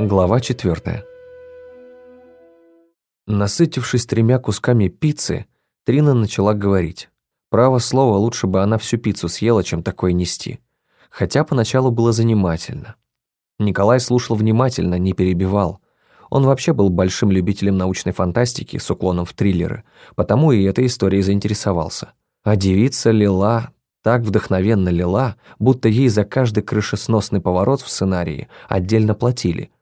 Глава 4. Насытившись тремя кусками пиццы, Трина начала говорить. Право слово, лучше бы она всю пиццу съела, чем такое нести. Хотя поначалу было занимательно. Николай слушал внимательно, не перебивал. Он вообще был большим любителем научной фантастики с уклоном в триллеры, потому и этой историей заинтересовался. А девица лила, так вдохновенно лила, будто ей за каждый крышесносный поворот в сценарии отдельно платили –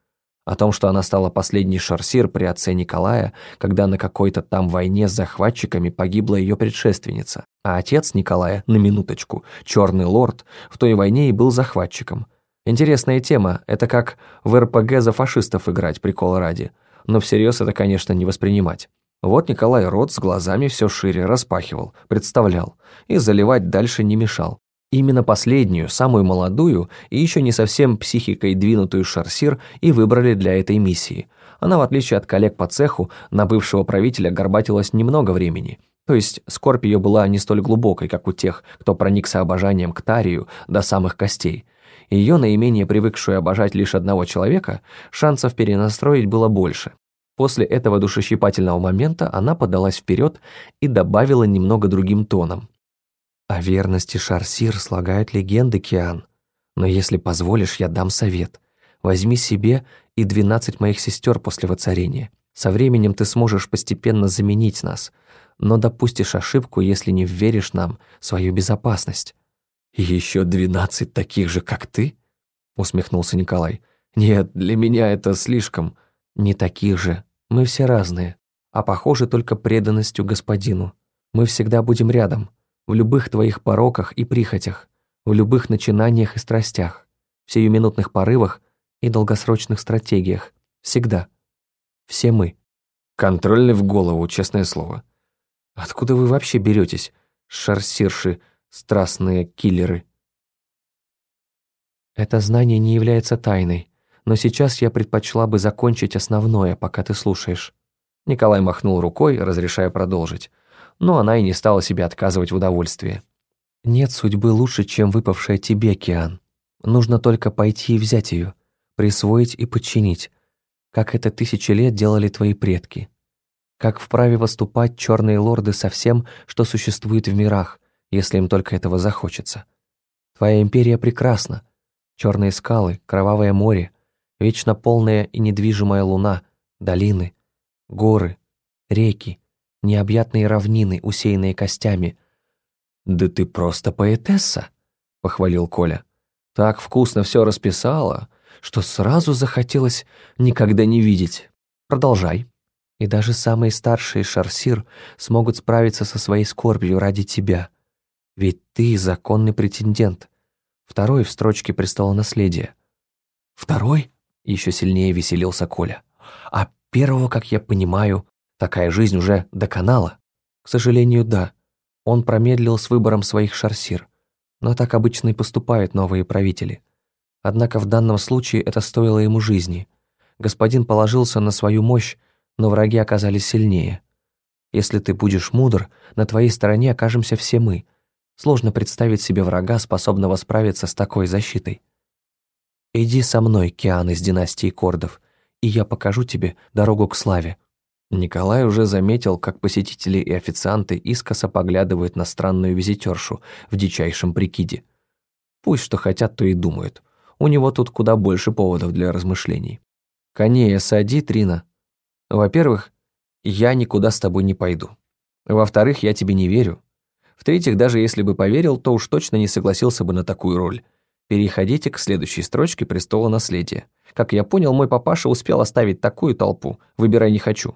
о том, что она стала последней шарсир при отце Николая, когда на какой-то там войне с захватчиками погибла ее предшественница, а отец Николая, на минуточку, черный лорд, в той войне и был захватчиком. Интересная тема, это как в РПГ за фашистов играть, прикол ради. Но всерьез это, конечно, не воспринимать. Вот Николай рот с глазами все шире распахивал, представлял, и заливать дальше не мешал. Именно последнюю, самую молодую и еще не совсем психикой двинутую шарсир и выбрали для этой миссии. Она, в отличие от коллег по цеху, на бывшего правителя горбатилась немного времени. То есть скорбь ее была не столь глубокой, как у тех, кто проникся обожанием к Тарию до самых костей. Ее, наименее привыкшую обожать лишь одного человека, шансов перенастроить было больше. После этого душещипательного момента она подалась вперед и добавила немного другим тоном. О верности Шарсир слагают легенды, Киан. Но если позволишь, я дам совет. Возьми себе и двенадцать моих сестер после воцарения. Со временем ты сможешь постепенно заменить нас, но допустишь ошибку, если не веришь нам свою безопасность». «Еще двенадцать таких же, как ты?» усмехнулся Николай. «Нет, для меня это слишком. Не таких же. Мы все разные, а похожи только преданностью господину. Мы всегда будем рядом, в любых твоих пороках и прихотях, в любых начинаниях и страстях, в сиюминутных порывах и долгосрочных стратегиях. Всегда. Все мы. Контрольный в голову, честное слово. Откуда вы вообще беретесь, шарсирши, страстные киллеры? Это знание не является тайной, но сейчас я предпочла бы закончить основное, пока ты слушаешь. Николай махнул рукой, разрешая продолжить но она и не стала себе отказывать в удовольствии. «Нет судьбы лучше, чем выпавшая тебе, Киан. Нужно только пойти и взять ее, присвоить и подчинить, как это тысячи лет делали твои предки. Как вправе выступать черные лорды со всем, что существует в мирах, если им только этого захочется. Твоя империя прекрасна. Черные скалы, кровавое море, вечно полная и недвижимая луна, долины, горы, реки, необъятные равнины, усеянные костями. «Да ты просто поэтесса», — похвалил Коля. «Так вкусно все расписала, что сразу захотелось никогда не видеть. Продолжай». И даже самые старшие шарсир смогут справиться со своей скорбью ради тебя. Ведь ты законный претендент. Второй в строчке престола наследия. Второй? Еще сильнее веселился Коля. А первого, как я понимаю, Такая жизнь уже доконала? К сожалению, да. Он промедлил с выбором своих шарсир. Но так обычно и поступают новые правители. Однако в данном случае это стоило ему жизни. Господин положился на свою мощь, но враги оказались сильнее. Если ты будешь мудр, на твоей стороне окажемся все мы. Сложно представить себе врага, способного справиться с такой защитой. Иди со мной, Киан из династии Кордов, и я покажу тебе дорогу к славе. Николай уже заметил, как посетители и официанты искоса поглядывают на странную визитершу в дичайшем прикиде. Пусть что хотят, то и думают. У него тут куда больше поводов для размышлений. «Конея, сади, Трина. Во-первых, я никуда с тобой не пойду. Во-вторых, я тебе не верю. В-третьих, даже если бы поверил, то уж точно не согласился бы на такую роль. Переходите к следующей строчке престола наследия. Как я понял, мой папаша успел оставить такую толпу. Выбирай не хочу.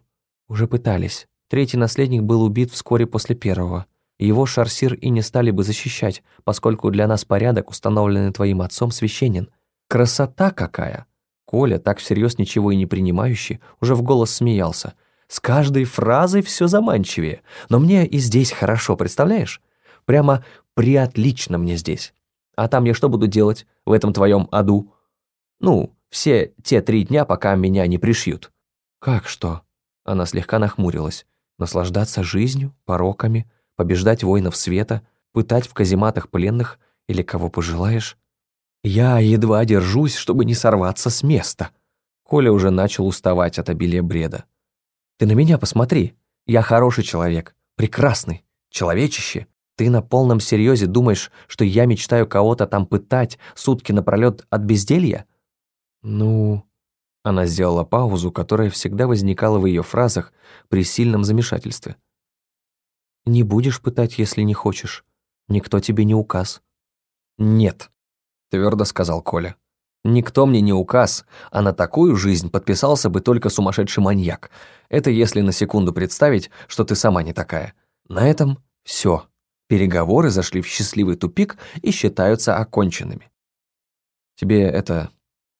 Уже пытались. Третий наследник был убит вскоре после первого. Его шарсир и не стали бы защищать, поскольку для нас порядок, установленный твоим отцом, священен. Красота какая! Коля, так всерьез ничего и не принимающий, уже в голос смеялся. С каждой фразой все заманчивее. Но мне и здесь хорошо, представляешь? Прямо приотлично мне здесь. А там я что буду делать в этом твоем аду? Ну, все те три дня, пока меня не пришьют. Как что? Она слегка нахмурилась. Наслаждаться жизнью, пороками, побеждать воинов света, пытать в казематах пленных или кого пожелаешь. Я едва держусь, чтобы не сорваться с места. Коля уже начал уставать от обилия бреда. «Ты на меня посмотри. Я хороший человек. Прекрасный. Человечище. Ты на полном серьезе думаешь, что я мечтаю кого-то там пытать сутки напролет от безделья? Ну... Она сделала паузу, которая всегда возникала в ее фразах при сильном замешательстве. «Не будешь пытать, если не хочешь. Никто тебе не указ». «Нет», — твердо сказал Коля. «Никто мне не указ, а на такую жизнь подписался бы только сумасшедший маньяк. Это если на секунду представить, что ты сама не такая. На этом все. Переговоры зашли в счастливый тупик и считаются оконченными. Тебе это...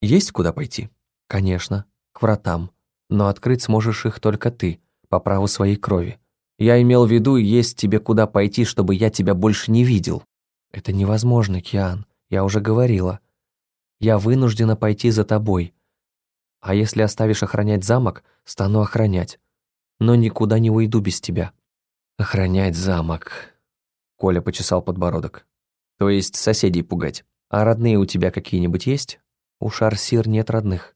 есть куда пойти? Конечно, к вратам. Но открыть сможешь их только ты, по праву своей крови. Я имел в виду, есть тебе куда пойти, чтобы я тебя больше не видел. Это невозможно, Киан, я уже говорила. Я вынуждена пойти за тобой. А если оставишь охранять замок, стану охранять. Но никуда не уйду без тебя. Охранять замок. Коля почесал подбородок. То есть соседей пугать. А родные у тебя какие-нибудь есть? У Шарсир нет родных.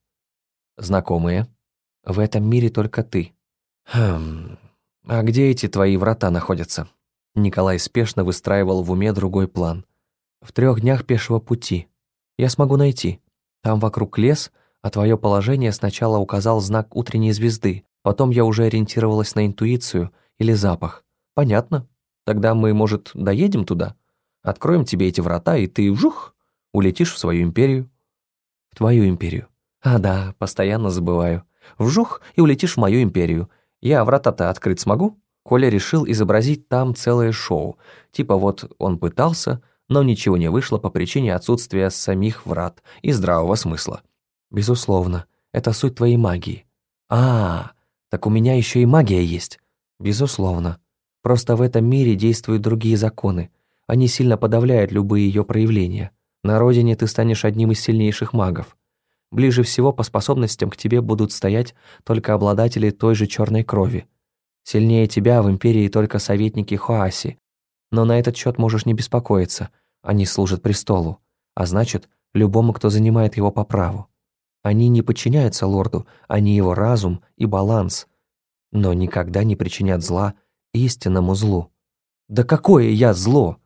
Знакомые? В этом мире только ты. Хм... А где эти твои врата находятся? Николай спешно выстраивал в уме другой план. В трех днях пешего пути. Я смогу найти. Там вокруг лес, а твое положение сначала указал знак утренней звезды, потом я уже ориентировалась на интуицию или запах. Понятно? Тогда мы, может, доедем туда? Откроем тебе эти врата, и ты, вжух, улетишь в свою империю. В твою империю. А да, постоянно забываю. Вжух, и улетишь в мою империю. Я врата-то открыть смогу? Коля решил изобразить там целое шоу. Типа вот он пытался, но ничего не вышло по причине отсутствия самих врат и здравого смысла. Безусловно, это суть твоей магии. А, так у меня еще и магия есть. Безусловно. Просто в этом мире действуют другие законы. Они сильно подавляют любые ее проявления. На родине ты станешь одним из сильнейших магов. Ближе всего по способностям к тебе будут стоять только обладатели той же черной крови. Сильнее тебя в империи только советники Хоаси. Но на этот счет можешь не беспокоиться. Они служат престолу. А значит, любому, кто занимает его по праву. Они не подчиняются лорду, они его разум и баланс, но никогда не причинят зла истинному злу. Да какое я зло?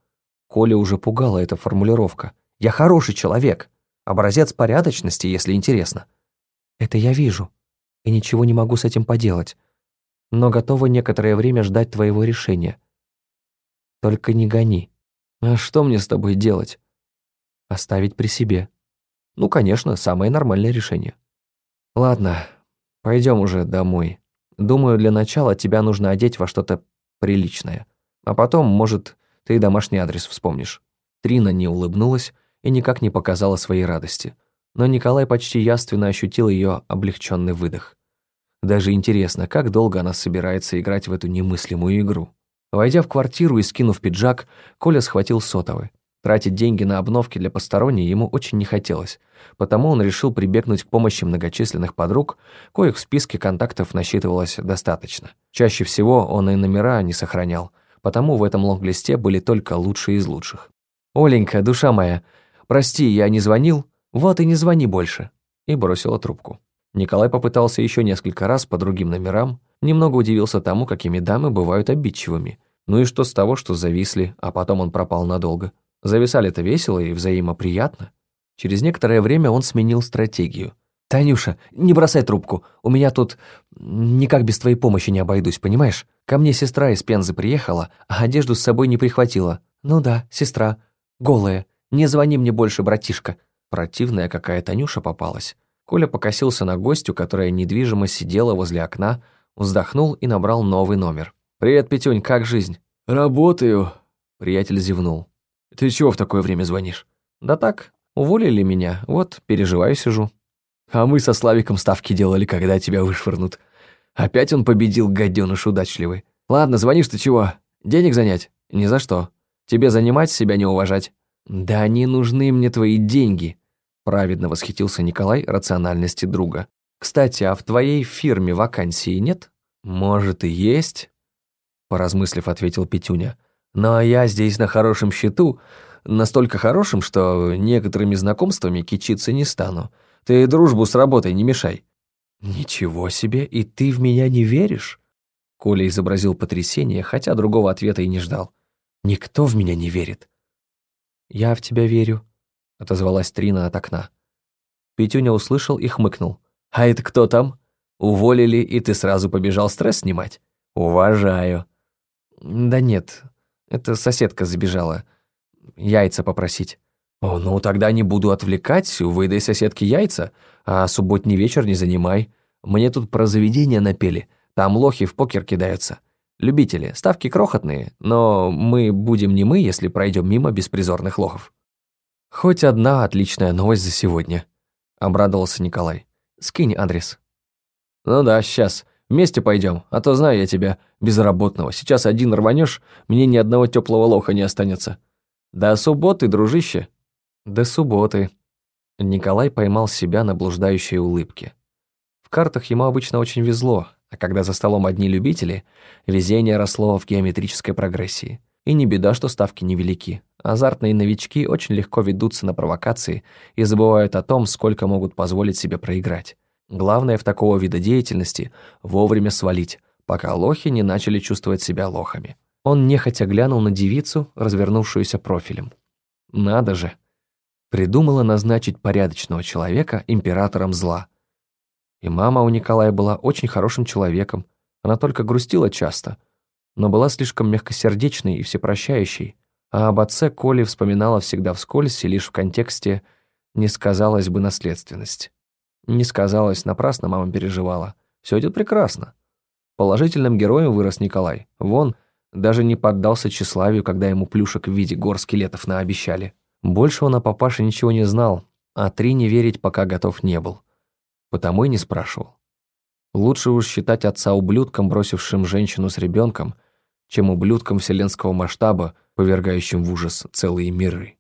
Коля уже пугала эта формулировка. Я хороший человек, образец порядочности, если интересно. Это я вижу, и ничего не могу с этим поделать, но готова некоторое время ждать твоего решения. Только не гони. А что мне с тобой делать? Оставить при себе. Ну, конечно, самое нормальное решение. Ладно, пойдем уже домой. Думаю, для начала тебя нужно одеть во что-то приличное. А потом, может, ты и домашний адрес вспомнишь». Трина не улыбнулась и никак не показала своей радости. Но Николай почти яственно ощутил ее облегченный выдох. Даже интересно, как долго она собирается играть в эту немыслимую игру. Войдя в квартиру и скинув пиджак, Коля схватил сотовый. Тратить деньги на обновки для посторонней ему очень не хотелось, потому он решил прибегнуть к помощи многочисленных подруг, коих в списке контактов насчитывалось достаточно. Чаще всего он и номера не сохранял, потому в этом лонг-листе были только лучшие из лучших. «Оленька, душа моя, прости, я не звонил? Вот и не звони больше!» И бросила трубку. Николай попытался еще несколько раз по другим номерам, немного удивился тому, какими дамы бывают обидчивыми. Ну и что с того, что зависли, а потом он пропал надолго. Зависали-то весело и взаимоприятно. Через некоторое время он сменил стратегию. «Танюша, не бросай трубку. У меня тут... Никак без твоей помощи не обойдусь, понимаешь? Ко мне сестра из Пензы приехала, а одежду с собой не прихватила. Ну да, сестра. Голая. Не звони мне больше, братишка». Противная какая Танюша попалась. Коля покосился на гостю, которая недвижимо сидела возле окна, вздохнул и набрал новый номер. «Привет, Петюнь, как жизнь?» «Работаю», — приятель зевнул. Ты чего в такое время звонишь? Да так, уволили меня, вот, переживаю сижу. А мы со Славиком ставки делали, когда тебя вышвырнут. Опять он победил, гаденыш удачливый. Ладно, звонишь ты чего? Денег занять? Ни за что. Тебе занимать, себя не уважать. Да не нужны мне твои деньги. Праведно восхитился Николай рациональности друга. Кстати, а в твоей фирме вакансии нет? Может и есть, поразмыслив, ответил Петюня. Но я здесь на хорошем счету, настолько хорошем, что некоторыми знакомствами кичиться не стану. Ты дружбу с работой не мешай. «Ничего себе, и ты в меня не веришь?» Коля изобразил потрясение, хотя другого ответа и не ждал. «Никто в меня не верит». «Я в тебя верю», — отозвалась Трина от окна. Петюня услышал и хмыкнул. «А это кто там? Уволили, и ты сразу побежал стресс снимать? Уважаю». «Да нет, это соседка забежала. Яйца попросить». «О, ну тогда не буду отвлекать, выдай соседке яйца, а субботний вечер не занимай. Мне тут про заведение напели, там лохи в покер кидаются. Любители, ставки крохотные, но мы будем не мы, если пройдем мимо беспризорных лохов». «Хоть одна отличная новость за сегодня», — обрадовался Николай. «Скинь адрес». «Ну да, сейчас. Вместе пойдем, а то знаю я тебя, безработного. Сейчас один рванешь, мне ни одного теплого лоха не останется. До субботы, дружище». До субботы. Николай поймал себя на блуждающей улыбке. В картах ему обычно очень везло, а когда за столом одни любители, везение росло в геометрической прогрессии. И не беда, что ставки невелики. Азартные новички очень легко ведутся на провокации и забывают о том, сколько могут позволить себе проиграть. Главное в такого вида деятельности – вовремя свалить, пока лохи не начали чувствовать себя лохами. Он нехотя глянул на девицу, развернувшуюся профилем. Надо же! придумала назначить порядочного человека императором зла. И мама у Николая была очень хорошим человеком, она только грустила часто, но была слишком мягкосердечной и всепрощающей, а об отце Коли вспоминала всегда вскользь и лишь в контексте «не сказалась бы наследственность». Не сказалось, напрасно мама переживала. Все идет прекрасно. Положительным героем вырос Николай. Вон, даже не поддался тщеславию, когда ему плюшек в виде гор скелетов наобещали. Больше он о папаше ничего не знал, а Трине верить пока готов не был. Потому и не спрашивал. Лучше уж считать отца ублюдком, бросившим женщину с ребенком, чем ублюдком вселенского масштаба, повергающим в ужас целые миры.